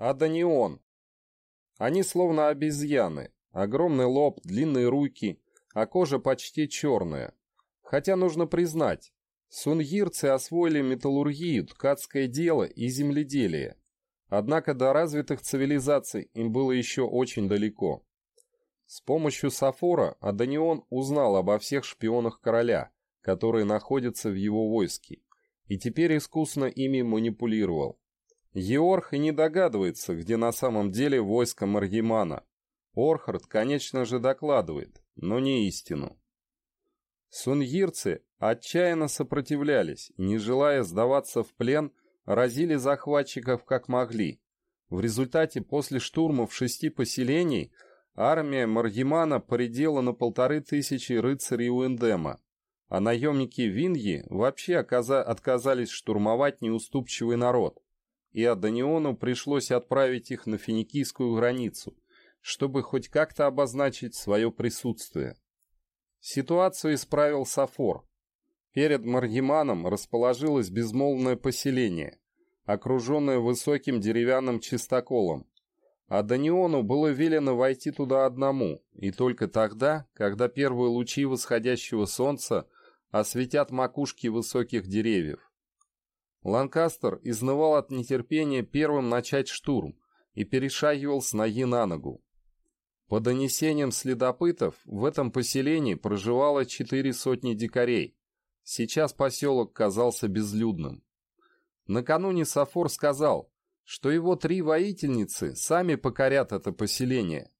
Аданион. Они словно обезьяны. Огромный лоб, длинные руки, а кожа почти черная. Хотя нужно признать, сунгирцы освоили металлургию, ткацкое дело и земледелие. Однако до развитых цивилизаций им было еще очень далеко. С помощью Сафора Аданион узнал обо всех шпионах короля, которые находятся в его войске, и теперь искусно ими манипулировал. Еорх и не догадывается, где на самом деле войско Маргимана. Орхард, конечно же, докладывает, но не истину. Суньирцы отчаянно сопротивлялись, не желая сдаваться в плен, разили захватчиков как могли. В результате после штурмов шести поселений армия Маргимана поредела на полторы тысячи рыцарей Уэндема, а наемники Виньи вообще отказались штурмовать неуступчивый народ – и Аданиону пришлось отправить их на финикийскую границу, чтобы хоть как-то обозначить свое присутствие. Ситуацию исправил Сафор. Перед Маргиманом расположилось безмолвное поселение, окруженное высоким деревянным чистоколом. А Даниону было велено войти туда одному, и только тогда, когда первые лучи восходящего солнца осветят макушки высоких деревьев. Ланкастер изнывал от нетерпения первым начать штурм и перешагивал с ноги на ногу. По донесениям следопытов, в этом поселении проживало четыре сотни дикарей. Сейчас поселок казался безлюдным. Накануне Сафор сказал, что его три воительницы сами покорят это поселение.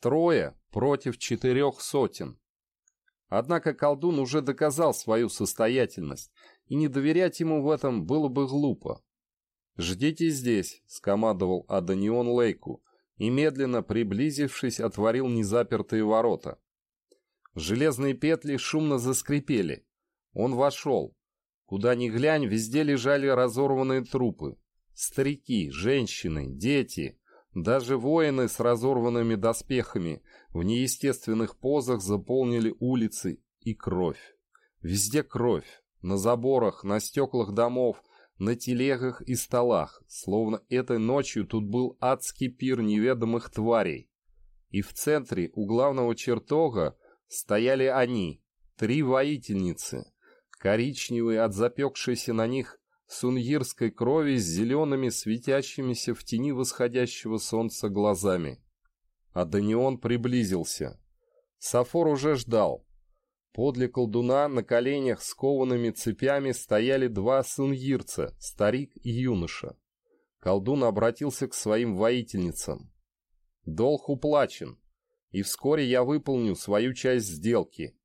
Трое против четырех сотен. Однако колдун уже доказал свою состоятельность и не доверять ему в этом было бы глупо. «Ждите здесь», — скомандовал Аданион Лейку, и, медленно приблизившись, отворил незапертые ворота. Железные петли шумно заскрипели. Он вошел. Куда ни глянь, везде лежали разорванные трупы. Старики, женщины, дети, даже воины с разорванными доспехами в неестественных позах заполнили улицы и кровь. Везде кровь. На заборах, на стеклах домов, на телегах и столах, словно этой ночью тут был адский пир неведомых тварей. И в центре у главного чертога стояли они, три воительницы, коричневые от запекшейся на них суньирской крови с зелеными светящимися в тени восходящего солнца глазами. А Данион приблизился. Сафор уже ждал. Подле колдуна на коленях с коваными цепями стояли два сунгирца, старик и юноша. Колдун обратился к своим воительницам. «Долг уплачен, и вскоре я выполню свою часть сделки.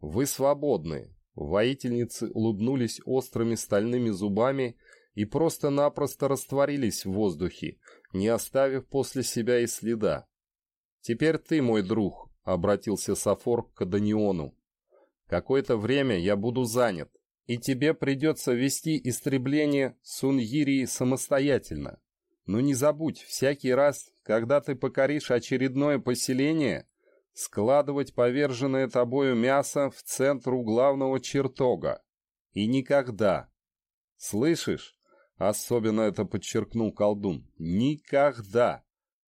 Вы свободны». Воительницы улыбнулись острыми стальными зубами и просто-напросто растворились в воздухе, не оставив после себя и следа. «Теперь ты, мой друг», — обратился Сафор к Аданиону. Какое-то время я буду занят, и тебе придется вести истребление Суньирии самостоятельно. Но не забудь, всякий раз, когда ты покоришь очередное поселение, складывать поверженное тобою мясо в центр главного чертога. И никогда. Слышишь? Особенно это подчеркнул колдун. Никогда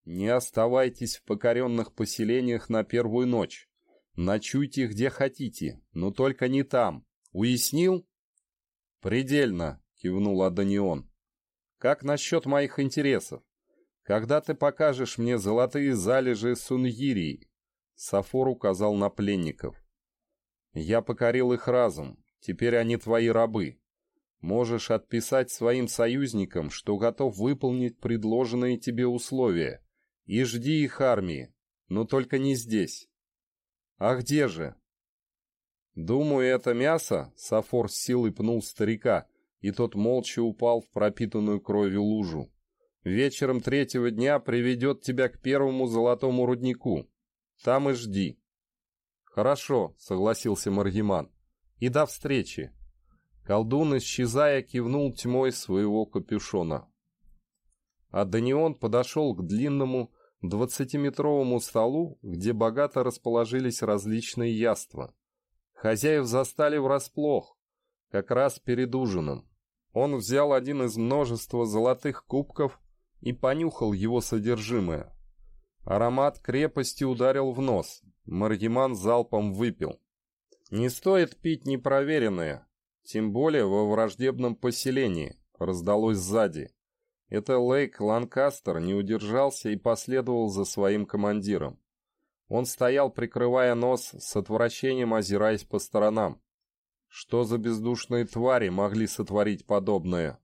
не оставайтесь в покоренных поселениях на первую ночь. Ночуйте где хотите, но только не там. Уяснил? Предельно, кивнул Аданион. Как насчет моих интересов? Когда ты покажешь мне золотые залежи Сунгирии? Сафор указал на пленников. Я покорил их разум, теперь они твои рабы. Можешь отписать своим союзникам, что готов выполнить предложенные тебе условия. И жди их армии, но только не здесь. «А где же?» «Думаю, это мясо», — Сафор с силой пнул старика, и тот молча упал в пропитанную кровью лужу. «Вечером третьего дня приведет тебя к первому золотому руднику. Там и жди». «Хорошо», — согласился Маргиман. «И до встречи». Колдун, исчезая, кивнул тьмой своего капюшона. А Данион подошел к длинному, двадцатиметровому столу, где богато расположились различные яства. Хозяев застали врасплох, как раз перед ужином. Он взял один из множества золотых кубков, и понюхал его содержимое. Аромат крепости ударил в нос. Маргиман залпом выпил. Не стоит пить непроверенное, тем более во враждебном поселении, раздалось сзади. Это Лейк Ланкастер не удержался и последовал за своим командиром. Он стоял, прикрывая нос, с отвращением озираясь по сторонам. Что за бездушные твари могли сотворить подобное?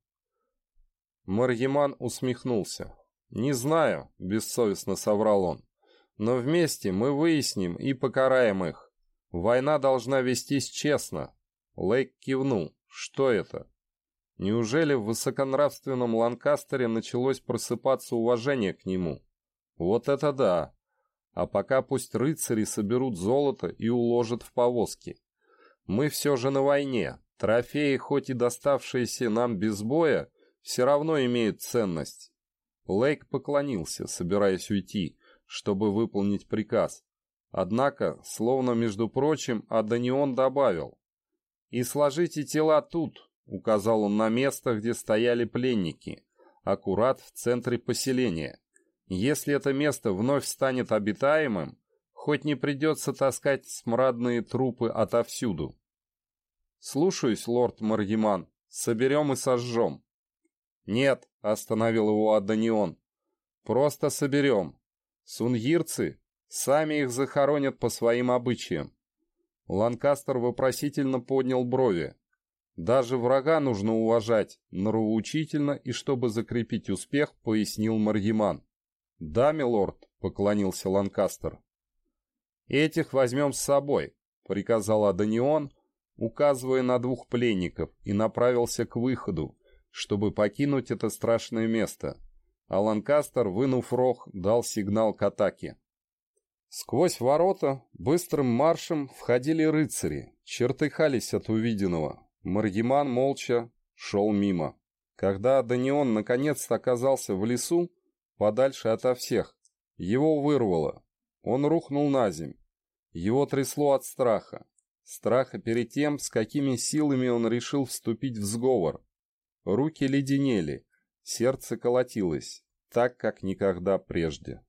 Марьяман усмехнулся. «Не знаю», — бессовестно соврал он. «Но вместе мы выясним и покараем их. Война должна вестись честно». Лейк кивнул. «Что это?» Неужели в высоконравственном Ланкастере началось просыпаться уважение к нему? Вот это да! А пока пусть рыцари соберут золото и уложат в повозки. Мы все же на войне. Трофеи, хоть и доставшиеся нам без боя, все равно имеют ценность. Лейк поклонился, собираясь уйти, чтобы выполнить приказ. Однако, словно между прочим, Аданион добавил. «И сложите тела тут», — указал он на место, где стояли пленники, аккурат в центре поселения. Если это место вновь станет обитаемым, хоть не придется таскать смрадные трупы отовсюду. «Слушаюсь, лорд Маргиман. Соберем и сожжем». «Нет», — остановил его Аданион. «Просто соберем. Сунгирцы сами их захоронят по своим обычаям». Ланкастер вопросительно поднял брови. «Даже врага нужно уважать, нравоучительно и чтобы закрепить успех», — пояснил Маргиман. «Да, милорд», — поклонился Ланкастер. «Этих возьмем с собой», — приказал Аданион, указывая на двух пленников, и направился к выходу, чтобы покинуть это страшное место. А Ланкастер, вынув рог, дал сигнал к атаке. Сквозь ворота быстрым маршем входили рыцари, чертыхались от увиденного. Маргиман молча шел мимо. Когда Данион наконец-то оказался в лесу, подальше ото всех. Его вырвало. Он рухнул на земь. Его трясло от страха. Страха перед тем, с какими силами он решил вступить в сговор. Руки леденели, сердце колотилось, так, как никогда прежде.